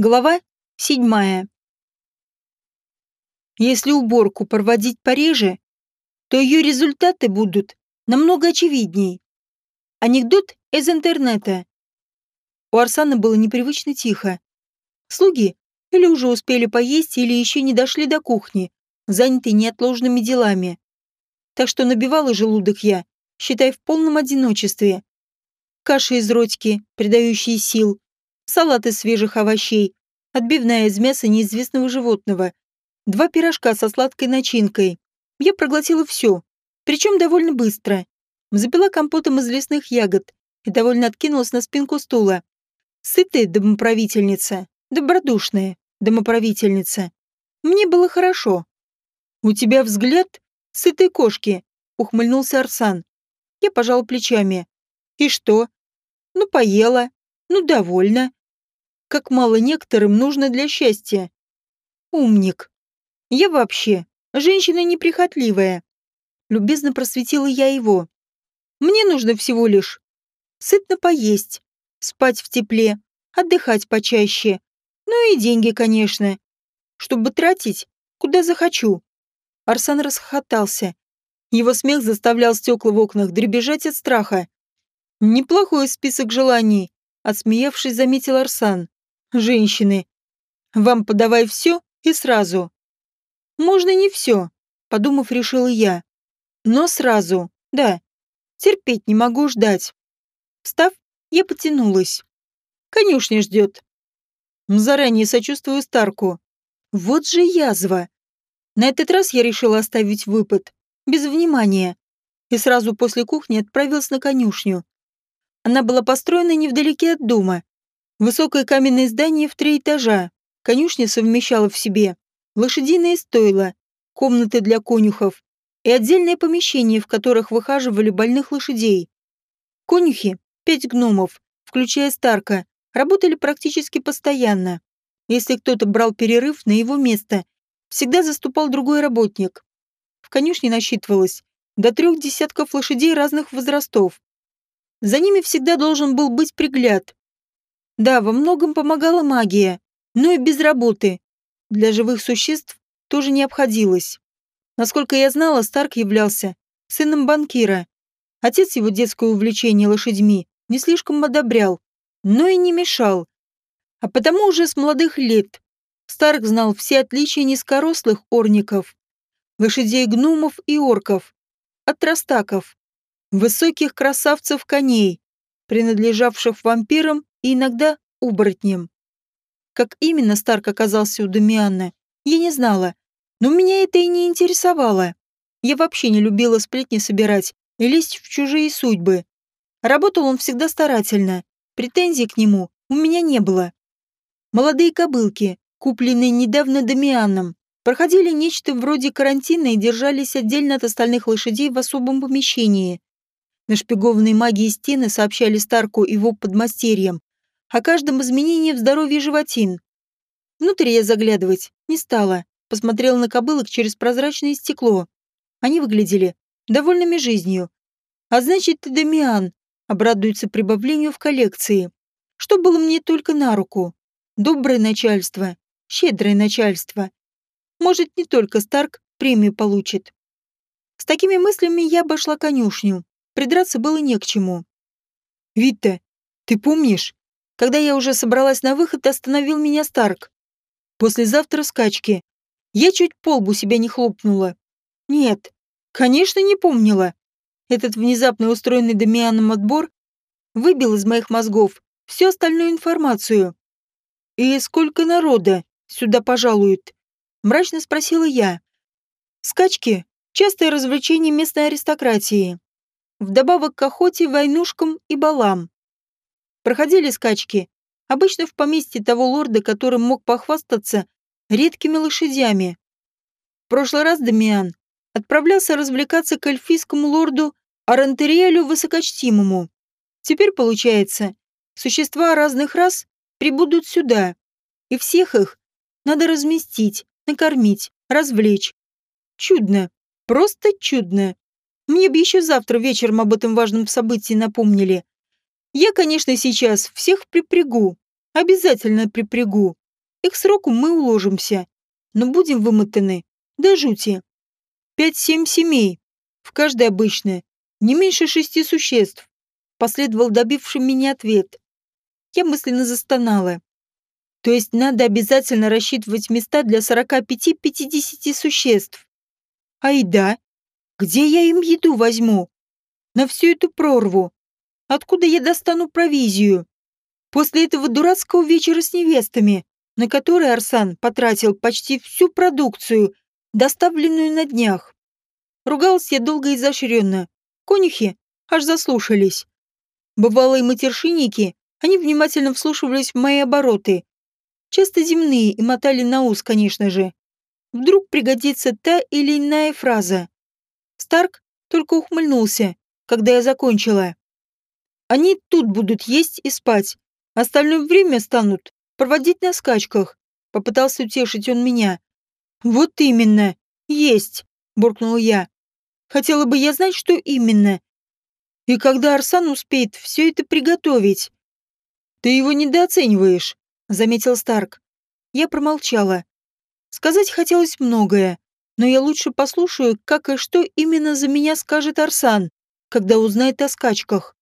Глава седьмая. Если уборку проводить пореже, то ее результаты будут намного очевидней. Анекдот из интернета. У Арсана было непривычно тихо. Слуги или уже успели поесть, или еще не дошли до кухни, заняты неотложными делами. Так что набивала желудок я, считай, в полном одиночестве. Каша из ротики, придающие сил, салат из свежих овощей, отбивная из мяса неизвестного животного, два пирожка со сладкой начинкой. Я проглотила все, причем довольно быстро. Запила компотом из лесных ягод и довольно откинулась на спинку стула. Сытая домоправительница, добродушная домоправительница. Мне было хорошо. «У тебя взгляд сытой кошки», — ухмыльнулся Арсан. Я пожал плечами. «И что? Ну, поела. Ну, довольна как мало некоторым нужно для счастья. Умник. Я вообще женщина неприхотливая. Любезно просветила я его. Мне нужно всего лишь сытно поесть, спать в тепле, отдыхать почаще. Ну и деньги, конечно. Чтобы тратить, куда захочу. Арсан расхохотался. Его смех заставлял стекла в окнах дребезжать от страха. Неплохой список желаний, отсмеявшись, заметил Арсан. Женщины. Вам подавай все и сразу. Можно не все, подумав, решила я. Но сразу, да. Терпеть не могу ждать. Встав, я потянулась. Конюшня ждет. Заранее сочувствую Старку. Вот же язва. На этот раз я решила оставить выпад, без внимания, и сразу после кухни отправилась на конюшню. Она была построена невдалеке от дома, Высокое каменное здание в три этажа. Конюшня совмещала в себе лошадиные стойла, комнаты для конюхов и отдельное помещение, в которых выхаживали больных лошадей. Конюхи, пять гномов, включая Старка, работали практически постоянно. Если кто-то брал перерыв на его место, всегда заступал другой работник. В конюшне насчитывалось до трех десятков лошадей разных возрастов. За ними всегда должен был быть пригляд, да, во многом помогала магия, но и без работы. Для живых существ тоже не обходилось. Насколько я знала, Старк являлся сыном банкира. Отец его детское увлечение лошадьми не слишком одобрял, но и не мешал. А потому уже с молодых лет Старк знал все отличия низкорослых орников, лошадей гномов и орков, от растаков, высоких красавцев-коней, принадлежавших вампирам и иногда оборотнем. Как именно Старк оказался у Дамианны, я не знала, но меня это и не интересовало. Я вообще не любила сплетни собирать и лезть в чужие судьбы. Работал он всегда старательно, претензий к нему у меня не было. Молодые кобылки, купленные недавно Дамианом, проходили нечто вроде карантина и держались отдельно от остальных лошадей в особом помещении. Нашпигованные магией стены сообщали Старку его подмастерьям о каждом изменении в здоровье животин. Внутрь я заглядывать не стала, посмотрела на кобылок через прозрачное стекло. Они выглядели довольными жизнью. А значит, и Дамиан обрадуется прибавлению в коллекции. Что было мне только на руку. Доброе начальство, щедрое начальство. Может, не только Старк премию получит. С такими мыслями я обошла конюшню. Придраться было не к чему. «Витта, ты помнишь, когда я уже собралась на выход, остановил меня Старк. Послезавтра скачки. Я чуть полбу себя не хлопнула. Нет, конечно, не помнила. Этот внезапно устроенный Дамианом отбор выбил из моих мозгов всю остальную информацию. «И сколько народа сюда пожалует?» — мрачно спросила я. «Скачки — частое развлечение местной аристократии. Вдобавок к охоте, войнушкам и балам. Проходили скачки, обычно в поместье того лорда, которым мог похвастаться редкими лошадями. В прошлый раз Дамиан отправлялся развлекаться к эльфийскому лорду Арантериэлю Высокочтимому. Теперь, получается, существа разных рас прибудут сюда, и всех их надо разместить, накормить, развлечь. Чудно, просто чудно. Мне бы еще завтра вечером об этом важном событии напомнили. Я, конечно, сейчас всех припрягу. Обязательно припрягу. Их сроку мы уложимся, но будем вымотаны до жути. Пять-семь семей, в каждой обычно, не меньше шести существ. Последовал добивший меня ответ. Я мысленно застонала. То есть надо обязательно рассчитывать места для 45-50 существ. Ай да, где я им еду возьму? На всю эту прорву. Откуда я достану провизию? После этого дурацкого вечера с невестами, на который Арсан потратил почти всю продукцию, доставленную на днях. Ругалась я долго и изощренно. Конюхи аж заслушались. Бывалые матершинники, они внимательно вслушивались в мои обороты. Часто земные и мотали на ус, конечно же. Вдруг пригодится та или иная фраза. Старк только ухмыльнулся, когда я закончила. Они тут будут есть и спать. Остальное время станут проводить на скачках. Попытался утешить он меня. Вот именно. Есть, буркнула я. Хотела бы я знать, что именно. И когда Арсан успеет все это приготовить? Ты его недооцениваешь, заметил Старк. Я промолчала. Сказать хотелось многое, но я лучше послушаю, как и что именно за меня скажет Арсан, когда узнает о скачках.